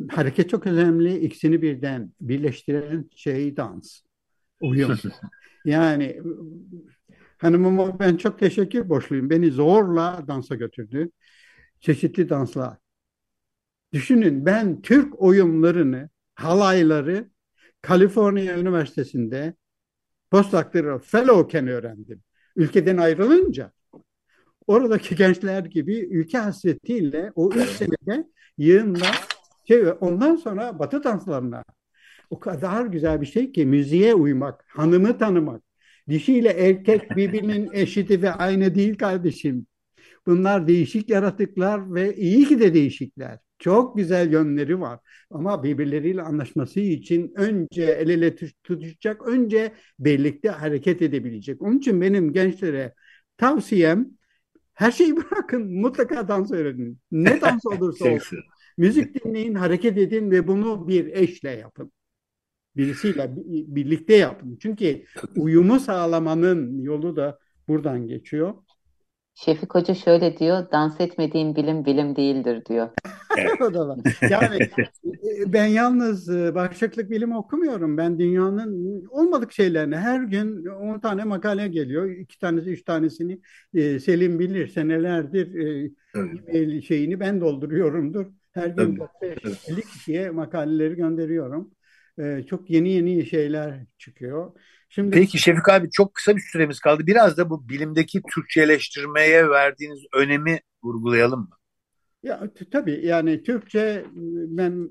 Hareket çok önemli. İkisini birden birleştiren şey dans. Uyum. (laughs) yani hanımıma ben çok teşekkür borçluyum. Beni zorla dansa götürdü. Çeşitli danslar. Düşünün ben Türk oyunlarını, halayları Kaliforniya Üniversitesi'nde postdoctoral fellowken öğrendim ülkeden ayrılınca oradaki gençler gibi ülke hasretiyle o üç senede yığında şey ondan sonra batı danslarına o kadar güzel bir şey ki müziğe uymak, hanımı tanımak. Dişiyle erkek birbirinin eşiti ve aynı değil kardeşim. Bunlar değişik yaratıklar ve iyi ki de değişikler. Çok güzel yönleri var. Ama birbirleriyle anlaşması için önce el ele tutuşacak, önce birlikte hareket edebilecek. Onun için benim gençlere tavsiyem her şeyi (laughs) bırakın mutlaka dans öğrenin. Ne dans olursa olsun. Müzik dinleyin, hareket edin ve bunu bir eşle yapın. Birisiyle birlikte yapın. Çünkü uyumu sağlamanın yolu da buradan geçiyor. Şefik Hoca şöyle diyor, dans etmediğin bilim bilim değildir diyor. (laughs) o da var. Yani e, ben yalnız e, bağışıklık bilimi okumuyorum. Ben dünyanın olmadık şeylerini her gün 10 tane makale geliyor. iki tanesi, üç tanesini e, Selim bilir senelerdir e, şeyini ben dolduruyorumdur. Her gün 50 kişiye makaleleri gönderiyorum. E, çok yeni yeni şeyler çıkıyor. Şimdi Peki Şefik abi çok kısa bir süremiz kaldı. Biraz da bu bilimdeki Türkçeleştirmeye verdiğiniz önemi vurgulayalım mı? Ya tabii yani Türkçe ben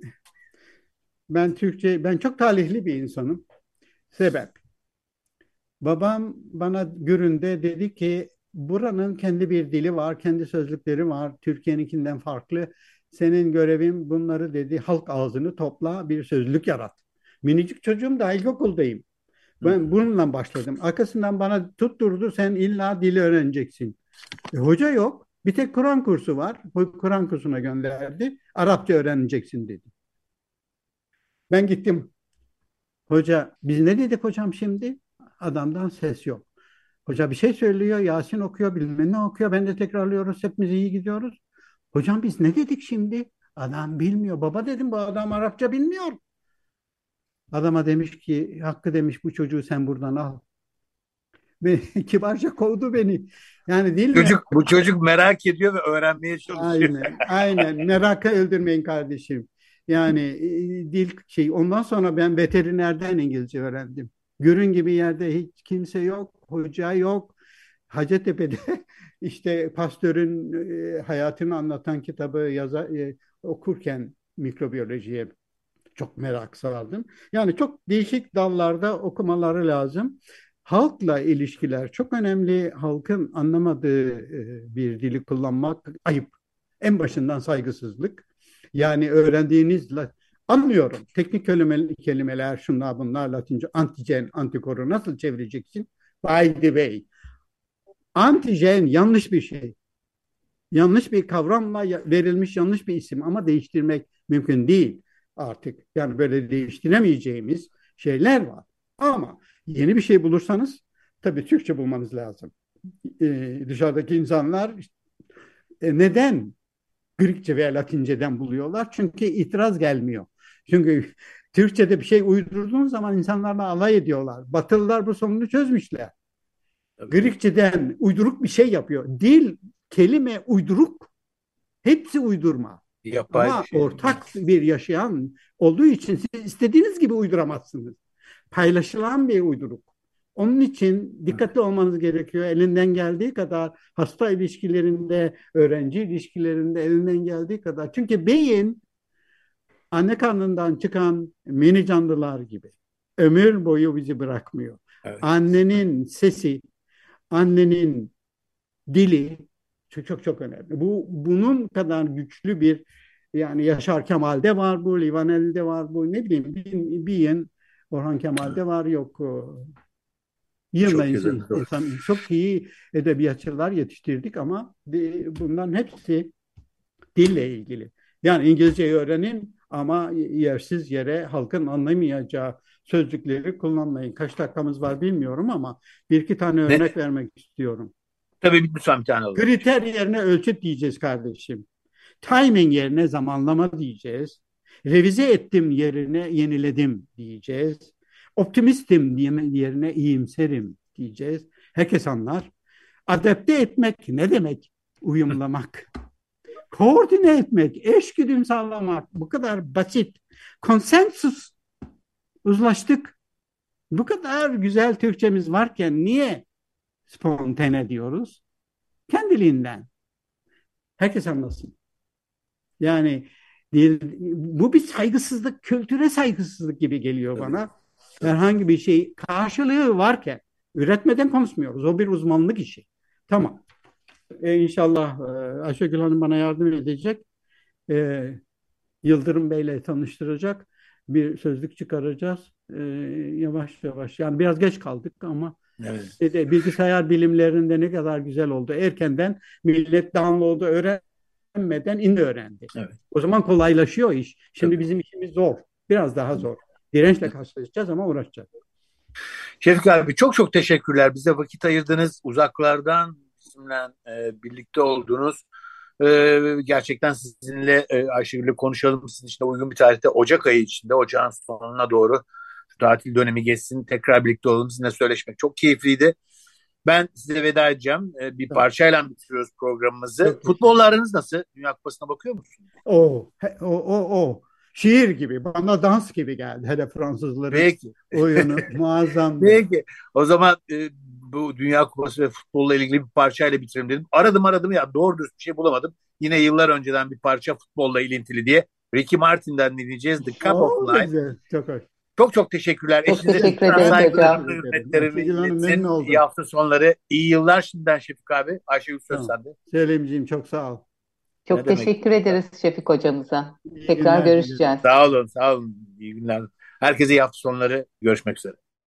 ben Türkçe ben çok talihli bir insanım. Sebep. Babam bana Gürün'de dedi ki buranın kendi bir dili var, kendi sözlükleri var. Türkiye'ninkinden farklı. Senin görevin bunları dedi halk ağzını topla bir sözlük yarat. Minicik çocuğum da ilkokuldayım. Ben bununla başladım. Arkasından bana tutturdu sen illa dili öğreneceksin. E, hoca yok. Bir tek Kur'an kursu var. Kur'an kursuna gönderdi. Arapça öğreneceksin dedi. Ben gittim. Hoca biz ne dedik hocam şimdi? Adamdan ses yok. Hoca bir şey söylüyor. Yasin okuyor. Bilmem ne okuyor. Ben de tekrarlıyoruz. Hepimiz iyi gidiyoruz. Hocam biz ne dedik şimdi? Adam bilmiyor. Baba dedim bu adam Arapça bilmiyor. Adama demiş ki Hakkı demiş bu çocuğu sen buradan al. Ve (laughs) kibarca kovdu beni. Yani değil çocuk, mi? Bu çocuk merak ediyor ve öğrenmeye çalışıyor. Aynen, aynen. (laughs) Merakı öldürmeyin kardeşim. Yani e, dil şey. Ondan sonra ben veterinerden İngilizce öğrendim. Gürün gibi yerde hiç kimse yok, hoca yok. Hacettepe'de (laughs) işte Pasteur'ün e, hayatını anlatan kitabı yaza, e, okurken mikrobiyolojiye çok merak sardım. Yani çok değişik dallarda okumaları lazım. Halkla ilişkiler çok önemli. Halkın anlamadığı e, bir dili kullanmak ayıp. En başından saygısızlık. Yani öğrendiğiniz anlıyorum. Teknik kelime, kelimeler şunlar bunlar Latince antijen, antikoru nasıl çevireceksin? By the way. Antijen yanlış bir şey. Yanlış bir kavramla verilmiş yanlış bir isim ama değiştirmek mümkün değil artık. Yani böyle değiştiremeyeceğimiz şeyler var. Ama yeni bir şey bulursanız tabii Türkçe bulmanız lazım. Ee, dışarıdaki insanlar e, neden Grekçe veya Latinceden buluyorlar? Çünkü itiraz gelmiyor. Çünkü Türkçe'de bir şey uydurduğun zaman insanlarla alay ediyorlar. Batılılar bu sorunu çözmüşler. Grekçeden uyduruk bir şey yapıyor. Dil, kelime uyduruk. Hepsi uydurma. Yapay Ama şey. ortak bir yaşayan olduğu için siz istediğiniz gibi uyduramazsınız. Paylaşılan bir uyduruk. Onun için dikkatli olmanız gerekiyor. Elinden geldiği kadar hasta ilişkilerinde, öğrenci ilişkilerinde elinden geldiği kadar. Çünkü beyin anne karnından çıkan mini canlılar gibi ömür boyu bizi bırakmıyor. Evet. Annenin sesi, annenin dili çok çok çok önemli. Bu bunun kadar güçlü bir yani Yaşar Kemal'de var bu, Livaneli'de var bu, ne bileyim bir, bir Orhan Kemal'de var yok. Yılmayız insan, çok iyi edebiyatçılar yetiştirdik ama bunların hepsi dille ilgili. Yani İngilizceyi öğrenin ama yersiz yere halkın anlamayacağı sözcükleri kullanmayın. Kaç dakikamız var bilmiyorum ama bir iki tane örnek ne? vermek istiyorum. Tabii lütfen bir tane alalım. Kriter yerine ölçüt diyeceğiz kardeşim. Timing yerine zamanlama diyeceğiz. Revize ettim yerine yeniledim diyeceğiz. Optimistim yerine iyimserim diyeceğiz. Herkes anlar. Adapte etmek ne demek? Uyumlamak. (laughs) Koordine etmek, eşgüdüm sağlamak bu kadar basit. Konsensus uzlaştık. Bu kadar güzel Türkçemiz varken niye spontane diyoruz? Kendiliğinden. Herkes anlasın. Yani bu bir saygısızlık, kültüre saygısızlık gibi geliyor bana. Herhangi bir şey karşılığı varken üretmeden konuşmuyoruz. O bir uzmanlık işi. Tamam. E, inşallah e, Ayşegül Hanım bana yardım edecek. E, Yıldırım Bey'le tanıştıracak. Bir sözlük çıkaracağız. E, yavaş yavaş. Yani biraz geç kaldık ama evet. e, bilgisayar bilimlerinde ne kadar güzel oldu. Erkenden millet download'u öğrenmeden indi öğrendi. Evet. O zaman kolaylaşıyor iş. Şimdi evet. bizim işimiz zor. Biraz daha zor. Dirençle karşılaşacağız ama uğraşacağız. Şefik abi çok çok teşekkürler. Bize vakit ayırdınız. Uzaklardan bizimle e, birlikte oldunuz. E, gerçekten sizinle e, Ayşegül'le konuşalım. Sizin için de uygun bir tarihte Ocak ayı içinde, ocağın sonuna doğru tatil dönemi geçsin. Tekrar birlikte olalım. Sizinle söyleşmek çok keyifliydi. Ben size veda edeceğim. E, bir parçayla bitiriyoruz programımızı. Futbollarınız nasıl? Dünya Kupası'na bakıyor musunuz? O, o, o, o şiir gibi, bana dans gibi geldi. Hele Fransızların Peki. oyunu (laughs) muazzam. Peki. O zaman e, bu Dünya Kupası ve futbolla ilgili bir parçayla bitirelim dedim. Aradım aradım ya doğru düz bir şey bulamadım. Yine yıllar önceden bir parça futbolla ilintili diye. Ricky Martin'den dinleyeceğiz. The Cup of Life. Güzel, çok hoş. Çok çok teşekkürler. Çok Eşinize teşekkür ederim. Hürmetlerimi İyi hafta sonları. İyi yıllar şimdiden Şefik abi. Ayşegül söz tamam. sende. Selimciğim çok sağ ol. Çok ne teşekkür demek? ederiz Şefik hocamıza. İyi Tekrar günler, görüşeceğiz. Sağ olun, sağ olun. İyi günler. Herkese iyi hafta sonları. Görüşmek üzere.